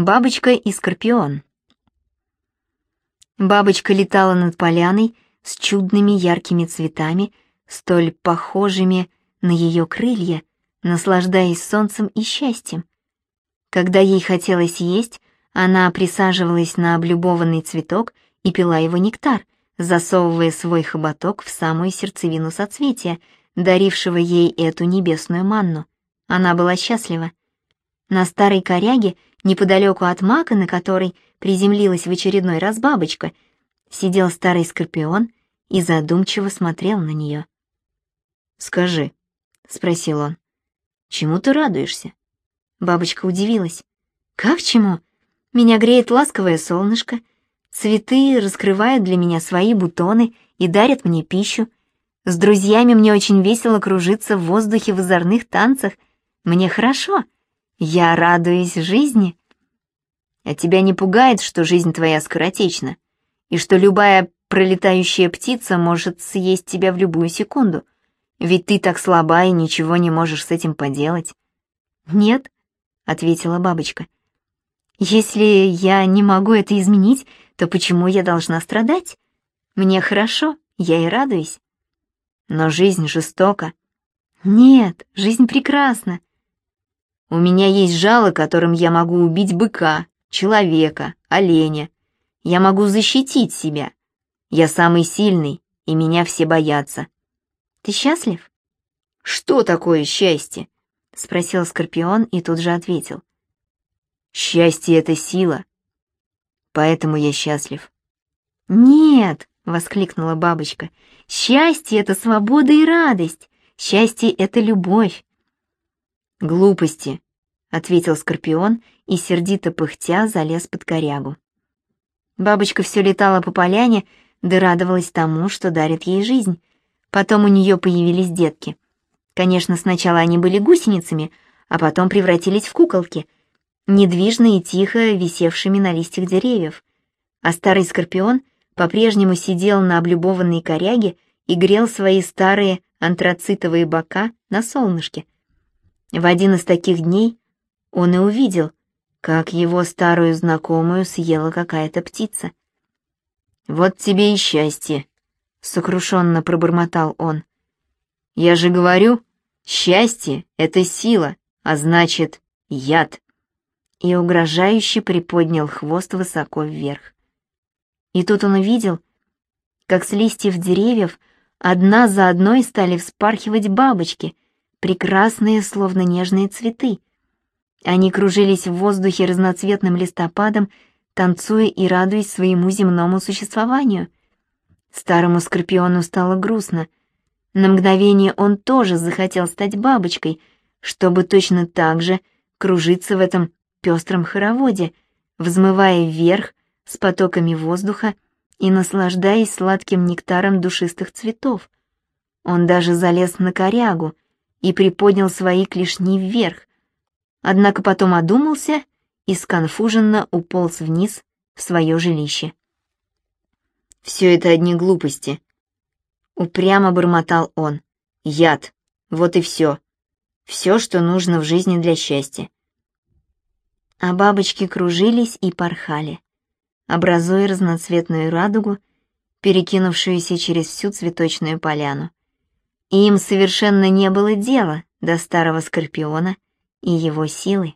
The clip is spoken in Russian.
Бабочка и скорпион. Бабочка летала над поляной с чудными яркими цветами, столь похожими на ее крылья, наслаждаясь солнцем и счастьем. Когда ей хотелось есть, она присаживалась на облюбованный цветок и пила его нектар, засовывая свой хоботок в самую сердцевину соцветия, дарившего ей эту небесную манну. Она была счастлива. На старой коряге, неподалеку от мака, на которой приземлилась в очередной раз бабочка, сидел старый скорпион и задумчиво смотрел на нее. «Скажи», — спросил он, — «чему ты радуешься?» Бабочка удивилась. «Как чему? Меня греет ласковое солнышко, цветы раскрывают для меня свои бутоны и дарят мне пищу. С друзьями мне очень весело кружиться в воздухе в озорных танцах. Мне хорошо. Я радуюсь жизни». «А тебя не пугает, что жизнь твоя скоротечна, и что любая пролетающая птица может съесть тебя в любую секунду?» Ведь ты так слаба и ничего не можешь с этим поделать. Нет, ответила бабочка. Если я не могу это изменить, то почему я должна страдать? Мне хорошо, я и радуюсь. Но жизнь жестока. Нет, жизнь прекрасна. У меня есть жало, которым я могу убить быка, человека, оленя. Я могу защитить себя. Я самый сильный, и меня все боятся. Ты счастлив? Что такое счастье? Спросил Скорпион и тут же ответил. Счастье — это сила. Поэтому я счастлив. Нет, воскликнула бабочка. Счастье — это свобода и радость. Счастье — это любовь. Глупости, ответил Скорпион и сердито пыхтя залез под корягу. Бабочка все летала по поляне, да радовалась тому, что дарит ей жизнь, Потом у нее появились детки. Конечно, сначала они были гусеницами, а потом превратились в куколки, недвижно и тихо висевшими на листьях деревьев. А старый скорпион по-прежнему сидел на облюбованной коряге и грел свои старые антрацитовые бока на солнышке. В один из таких дней он и увидел, как его старую знакомую съела какая-то птица. «Вот тебе и счастье», — сокрушенно пробормотал он. «Я же говорю, счастье — это сила, а значит, яд!» И угрожающе приподнял хвост высоко вверх. И тут он увидел, как с листьев деревьев одна за одной стали вспархивать бабочки, прекрасные, словно нежные цветы. Они кружились в воздухе разноцветным листопадом, танцуя и радуясь своему земному существованию — Старому Скорпиону стало грустно. На мгновение он тоже захотел стать бабочкой, чтобы точно так же кружиться в этом пестром хороводе, взмывая вверх с потоками воздуха и наслаждаясь сладким нектаром душистых цветов. Он даже залез на корягу и приподнял свои клешни вверх, однако потом одумался и сконфуженно уполз вниз в свое жилище. Все это одни глупости. Упрямо бормотал он. Яд. Вот и все. Все, что нужно в жизни для счастья. А бабочки кружились и порхали, образуя разноцветную радугу, перекинувшуюся через всю цветочную поляну. Им совершенно не было дела до старого скорпиона и его силы.